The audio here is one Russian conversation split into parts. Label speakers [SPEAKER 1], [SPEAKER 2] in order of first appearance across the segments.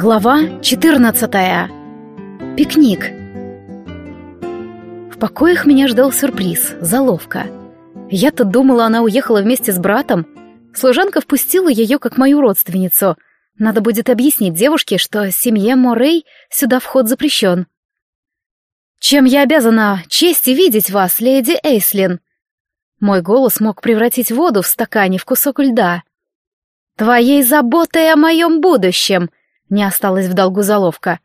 [SPEAKER 1] Глава 14. Пикник. В покоях меня ждал сюрприз, заловка. Я-то думала, она уехала вместе с братом. Служанка впустила ее как мою родственницу. Надо будет объяснить девушке, что семье Морей сюда вход запрещен. «Чем я обязана чести видеть вас, леди Эйслин?» Мой голос мог превратить воду в стакане в кусок льда. «Твоей заботой о моем будущем!» Не осталось в долгу заловка.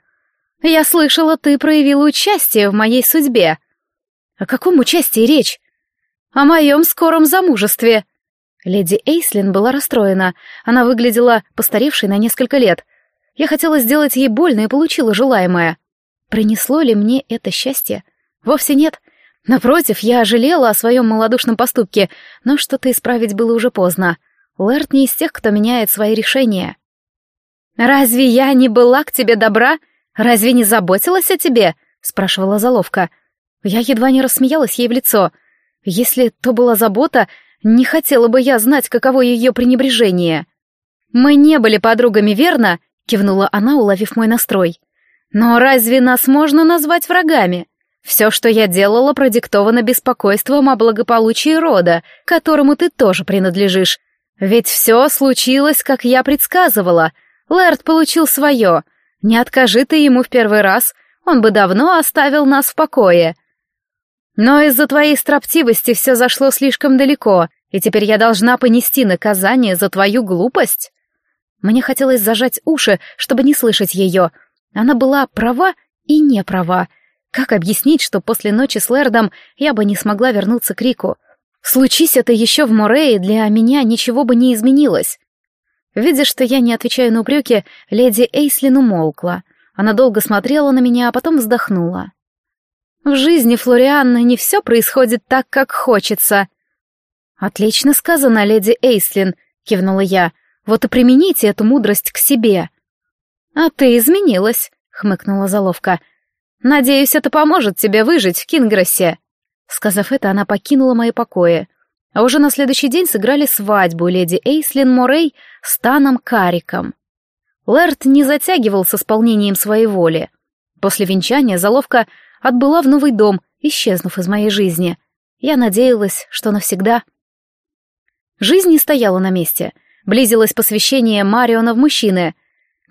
[SPEAKER 1] «Я слышала, ты проявила участие в моей судьбе». «О каком участии речь?» «О моем скором замужестве». Леди Эйслин была расстроена. Она выглядела постаревшей на несколько лет. Я хотела сделать ей больно и получила желаемое. Принесло ли мне это счастье? Вовсе нет. Напротив, я жалела о своем малодушном поступке, но что-то исправить было уже поздно. Лэрд не из тех, кто меняет свои решения. «Разве я не была к тебе добра? Разве не заботилась о тебе?» — спрашивала Заловка. Я едва не рассмеялась ей в лицо. Если то была забота, не хотела бы я знать, каково ее пренебрежение. «Мы не были подругами, верно?» — кивнула она, уловив мой настрой. «Но разве нас можно назвать врагами? Все, что я делала, продиктовано беспокойством о благополучии рода, которому ты тоже принадлежишь. Ведь все случилось, как я предсказывала. Лэрд получил свое. Не откажи ты ему в первый раз, он бы давно оставил нас в покое. Но из-за твоей строптивости все зашло слишком далеко, и теперь я должна понести наказание за твою глупость. Мне хотелось зажать уши, чтобы не слышать ее. Она была права и не права. Как объяснить, что после ночи с Лэрдом я бы не смогла вернуться к Рику? Случись это еще в Морее, для меня ничего бы не изменилось. Видя, что я не отвечаю на упреки, леди Эйслин умолкла. Она долго смотрела на меня, а потом вздохнула. «В жизни Флорианны не все происходит так, как хочется». «Отлично сказано, леди Эйслин», — кивнула я. «Вот и примените эту мудрость к себе». «А ты изменилась», — хмыкнула заловка. «Надеюсь, это поможет тебе выжить в Кингрессе». Сказав это, она покинула мои покои. А уже на следующий день сыграли свадьбу леди Эйслин Морей с Таном Кариком. Лэрт не затягивал с исполнением своей воли. После венчания заловка отбыла в новый дом, исчезнув из моей жизни. Я надеялась, что навсегда. Жизнь не стояла на месте. Близилось посвящение Мариона в мужчины.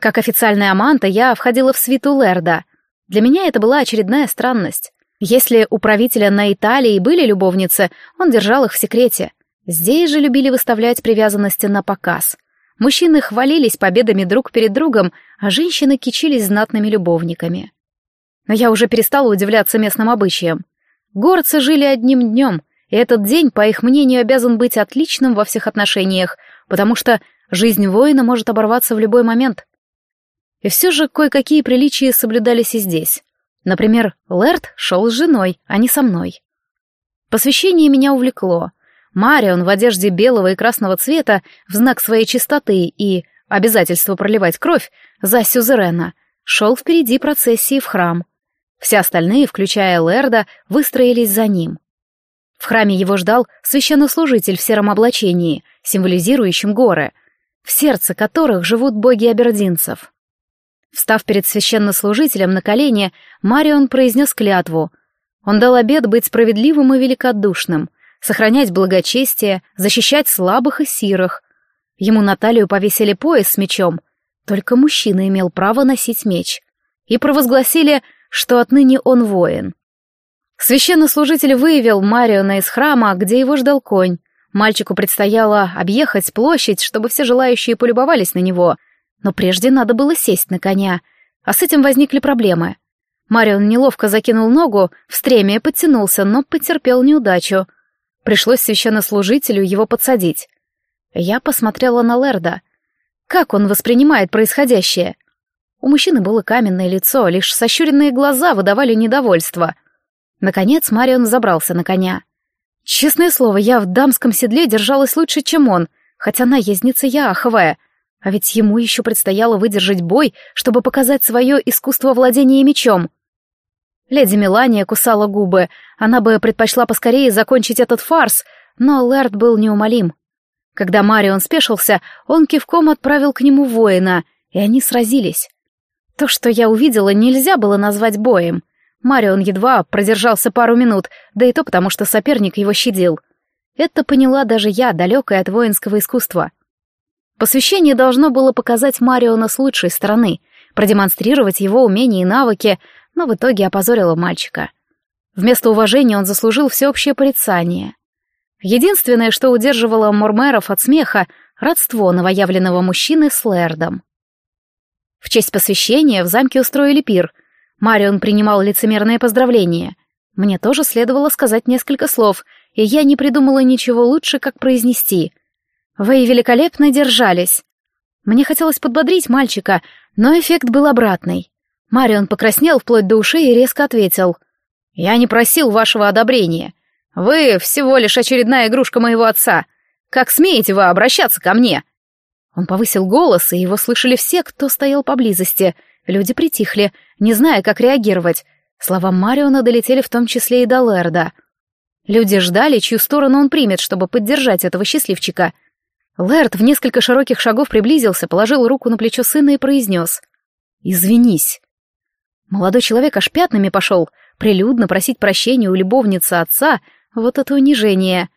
[SPEAKER 1] Как официальная аманта я входила в свиту Лерда. Для меня это была очередная странность. Если у правителя на Италии были любовницы, он держал их в секрете. Здесь же любили выставлять привязанности на показ. Мужчины хвалились победами друг перед другом, а женщины кичились знатными любовниками. Но я уже перестала удивляться местным обычаям. Горцы жили одним днем, и этот день, по их мнению, обязан быть отличным во всех отношениях, потому что жизнь воина может оборваться в любой момент. И все же кое-какие приличия соблюдались и здесь. Например, Лэрд шел с женой, а не со мной. Посвящение меня увлекло. Марион в одежде белого и красного цвета в знак своей чистоты и обязательства проливать кровь за сюзерена шел впереди процессии в храм. Все остальные, включая Лэрда, выстроились за ним. В храме его ждал священнослужитель в сером облачении, символизирующем горы, в сердце которых живут боги абердинцев. Встав перед священнослужителем на колени, Марион произнес клятву. Он дал обет быть справедливым и великодушным, сохранять благочестие, защищать слабых и сирых. Ему на талию повесили пояс с мечом. Только мужчина имел право носить меч. И провозгласили, что отныне он воин. Священнослужитель выявил Мариона из храма, где его ждал конь. Мальчику предстояло объехать площадь, чтобы все желающие полюбовались на него — но прежде надо было сесть на коня, а с этим возникли проблемы. Марион неловко закинул ногу, в стремя подтянулся, но потерпел неудачу. Пришлось священнослужителю его подсадить. Я посмотрела на Лерда. Как он воспринимает происходящее? У мужчины было каменное лицо, лишь сощуренные глаза выдавали недовольство. Наконец Марион забрался на коня. Честное слово, я в дамском седле держалась лучше, чем он, хотя наездница я аховая — а ведь ему еще предстояло выдержать бой, чтобы показать свое искусство владения мечом. Леди Мелания кусала губы. Она бы предпочла поскорее закончить этот фарс, но Лэрд был неумолим. Когда Марион спешился, он кивком отправил к нему воина, и они сразились. То, что я увидела, нельзя было назвать боем. Марион едва продержался пару минут, да и то потому, что соперник его щадил. Это поняла даже я, далекая от воинского искусства. Посвящение должно было показать Мариона с лучшей стороны, продемонстрировать его умения и навыки, но в итоге опозорило мальчика. Вместо уважения он заслужил всеобщее порицание. Единственное, что удерживало Мормеров от смеха — родство новоявленного мужчины с Лэрдом. В честь посвящения в замке устроили пир. Марион принимал лицемерные поздравления. Мне тоже следовало сказать несколько слов, и я не придумала ничего лучше, как произнести. «Вы великолепно держались». Мне хотелось подбодрить мальчика, но эффект был обратный. Марион покраснел вплоть до ушей и резко ответил. «Я не просил вашего одобрения. Вы всего лишь очередная игрушка моего отца. Как смеете вы обращаться ко мне?» Он повысил голос, и его слышали все, кто стоял поблизости. Люди притихли, не зная, как реагировать. Слова Мариона долетели в том числе и до Лерда. Люди ждали, чью сторону он примет, чтобы поддержать этого счастливчика. Лэрд в несколько широких шагов приблизился, положил руку на плечо сына и произнес. «Извинись». Молодой человек аж пятнами пошел, прилюдно просить прощения у любовницы отца, вот это унижение.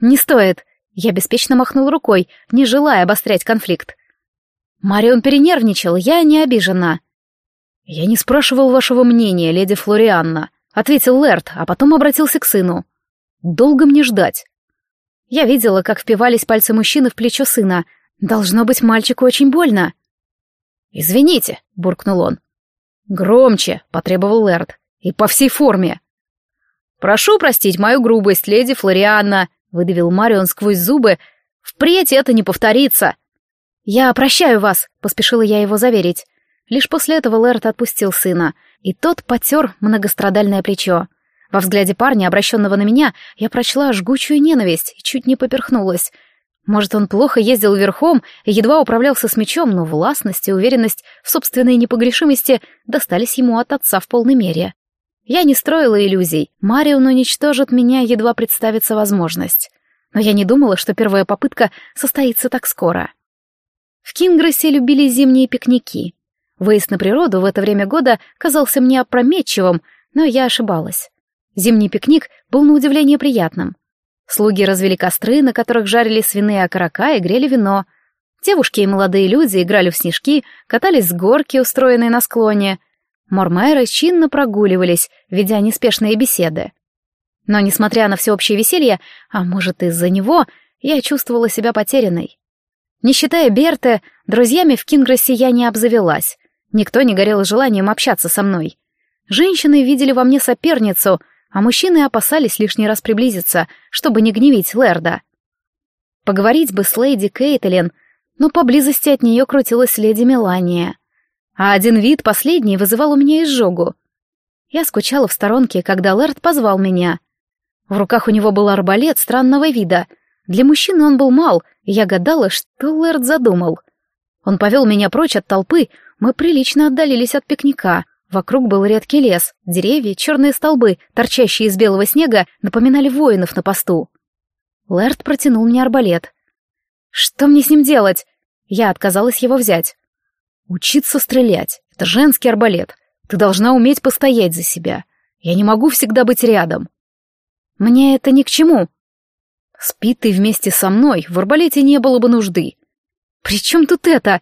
[SPEAKER 1] «Не стоит», я беспечно махнул рукой, не желая обострять конфликт. Марион перенервничал, я не обижена. «Я не спрашивал вашего мнения, леди Флорианна», — ответил Лэрт, а потом обратился к сыну. «Долго мне ждать?» Я видела, как впивались пальцы мужчины в плечо сына. Должно быть, мальчику очень больно. «Извините», — буркнул он. «Громче», — потребовал Лэрт, — «и по всей форме». «Прошу простить мою грубость, леди Флорианна», выдавил Марион сквозь зубы. «Впредь это не повторится!» «Я прощаю вас», — поспешила я его заверить. Лишь после этого Лэрт отпустил сына, и тот потер многострадальное плечо. Во взгляде парня, обращенного на меня, я прочла жгучую ненависть и чуть не поперхнулась. Может, он плохо ездил верхом и едва управлялся с мечом, но властность и уверенность в собственной непогрешимости достались ему от отца в полной мере. Я не строила иллюзий. Марион уничтожит меня, едва представится возможность. Но я не думала, что первая попытка состоится так скоро. В Кингрессе любили зимние пикники. Выезд на природу в это время года казался мне опрометчивым, но я ошибалась. Зимний пикник был на удивление приятным. Слуги развели костры, на которых жарили свиные окорока и грели вино. Девушки и молодые люди играли в снежки, катались с горки, устроенной на склоне — Мормайры чинно прогуливались, ведя неспешные беседы. Но, несмотря на всеобщее веселье, а может из-за него, я чувствовала себя потерянной. Не считая Берты, друзьями в Кингрессе я не обзавелась. Никто не горел желанием общаться со мной. Женщины видели во мне соперницу, а мужчины опасались лишний раз приблизиться, чтобы не гневить Лерда. Поговорить бы с леди Кейтлин, но поблизости от нее крутилась леди Мелания а один вид последний вызывал у меня изжогу. Я скучала в сторонке, когда Лэрд позвал меня. В руках у него был арбалет странного вида. Для мужчины он был мал, и я гадала, что Лэрд задумал. Он повел меня прочь от толпы, мы прилично отдалились от пикника. Вокруг был редкий лес, деревья, черные столбы, торчащие из белого снега, напоминали воинов на посту. Лэрд протянул мне арбалет. «Что мне с ним делать?» Я отказалась его взять. Учиться стрелять — это женский арбалет. Ты должна уметь постоять за себя. Я не могу всегда быть рядом. Мне это ни к чему. Спи ты вместе со мной, в арбалете не было бы нужды. При чем тут это?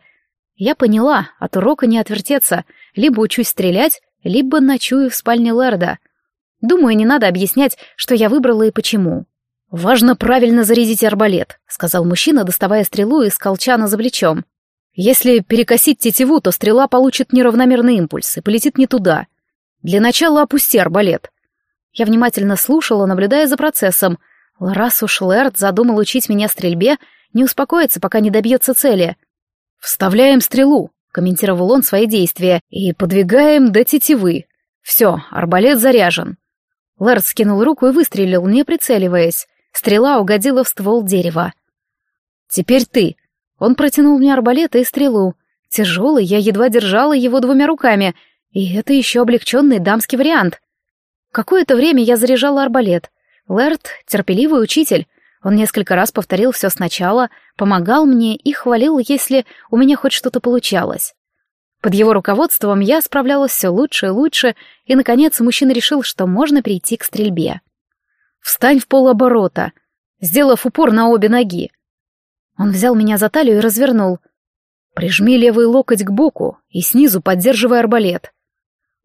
[SPEAKER 1] Я поняла, от урока не отвертеться. Либо учусь стрелять, либо ночую в спальне Лерда. Думаю, не надо объяснять, что я выбрала и почему. «Важно правильно зарядить арбалет», — сказал мужчина, доставая стрелу из колчана за плечом. Если перекосить тетиву, то стрела получит неравномерный импульс и полетит не туда. Для начала опусти арбалет. Я внимательно слушала, наблюдая за процессом. Раз уж Лэрд задумал учить меня стрельбе, не успокоится, пока не добьется цели. «Вставляем стрелу», — комментировал он свои действия, «и подвигаем до тетивы. Все, арбалет заряжен». Лэрд скинул руку и выстрелил, не прицеливаясь. Стрела угодила в ствол дерева. «Теперь ты», он протянул мне арбалет и стрелу. Тяжелый, я едва держала его двумя руками, и это еще облегченный дамский вариант. Какое-то время я заряжала арбалет. Лэрд — терпеливый учитель. Он несколько раз повторил все сначала, помогал мне и хвалил, если у меня хоть что-то получалось. Под его руководством я справлялась все лучше и лучше, и, наконец, мужчина решил, что можно перейти к стрельбе. «Встань в полоборота», сделав упор на обе ноги. Он взял меня за талию и развернул. «Прижми левый локоть к боку и снизу поддерживай арбалет».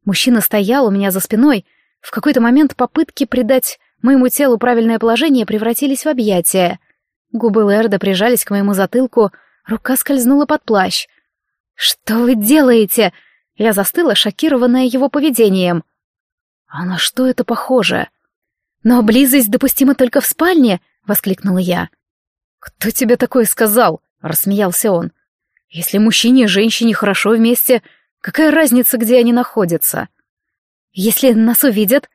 [SPEAKER 1] Мужчина стоял у меня за спиной. В какой-то момент попытки придать моему телу правильное положение превратились в объятия. Губы Лерда прижались к моему затылку, рука скользнула под плащ. «Что вы делаете?» Я застыла, шокированная его поведением. «А на что это похоже?» «Но близость допустима только в спальне», — воскликнула я. «Кто тебе такое сказал?» — рассмеялся он. «Если мужчине и женщине хорошо вместе, какая разница, где они находятся?» «Если нас увидят...»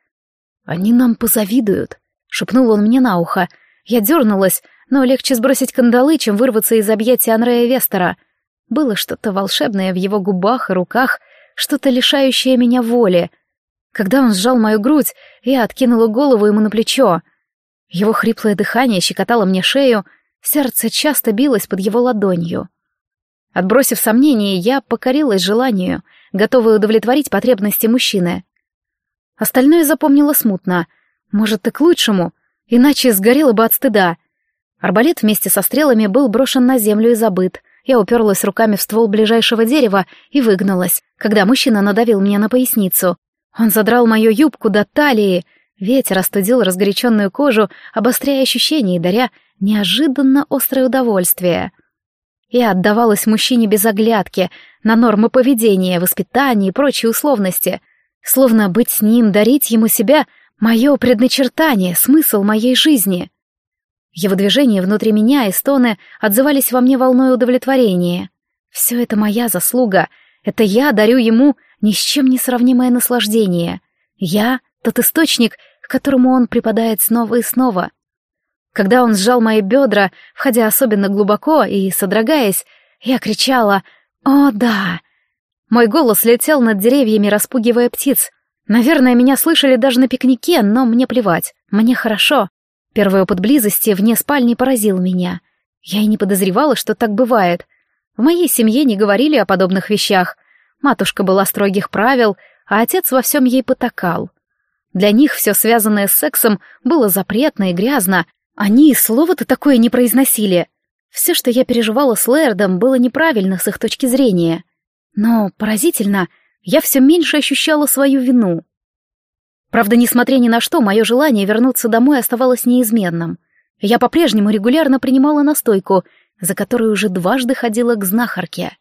[SPEAKER 1] «Они нам позавидуют», — шепнул он мне на ухо. Я дернулась, но легче сбросить кандалы, чем вырваться из объятия Андрея Вестера — было что-то волшебное в его губах и руках, что-то лишающее меня воли. Когда он сжал мою грудь, я откинула голову ему на плечо. Его хриплое дыхание щекотало мне шею, сердце часто билось под его ладонью. Отбросив сомнения, я покорилась желанию, готовая удовлетворить потребности мужчины. Остальное запомнила смутно. Может, и к лучшему, иначе сгорела бы от стыда. Арбалет вместе со стрелами был брошен на землю и забыт — я уперлась руками в ствол ближайшего дерева и выгнулась, когда мужчина надавил мне на поясницу. Он задрал мою юбку до талии, ветер остудил разгоряченную кожу, обостряя ощущения и даря неожиданно острое удовольствие. Я отдавалась мужчине без оглядки на нормы поведения, воспитания и прочие условности. Словно быть с ним, дарить ему себя — мое предначертание, смысл моей жизни. Его движения внутри меня и стоны отзывались во мне волной удовлетворения. Все это моя заслуга. Это я дарю ему ни с чем не сравнимое наслаждение. Я — тот источник, к которому он припадает снова и снова. Когда он сжал мои бедра, входя особенно глубоко и содрогаясь, я кричала «О, да!». Мой голос летел над деревьями, распугивая птиц. Наверное, меня слышали даже на пикнике, но мне плевать. Мне хорошо. Первый опыт близости вне спальни поразил меня. Я и не подозревала, что так бывает. В моей семье не говорили о подобных вещах. Матушка была строгих правил, а отец во всем ей потакал. Для них все связанное с сексом было запретно и грязно. Они и слова-то такое не произносили. Все, что я переживала с Лэрдом, было неправильно с их точки зрения. Но, поразительно, я все меньше ощущала свою вину. Правда, несмотря ни на что, мое желание вернуться домой оставалось неизменным. Я по-прежнему регулярно принимала настойку, за которой уже дважды ходила к знахарке.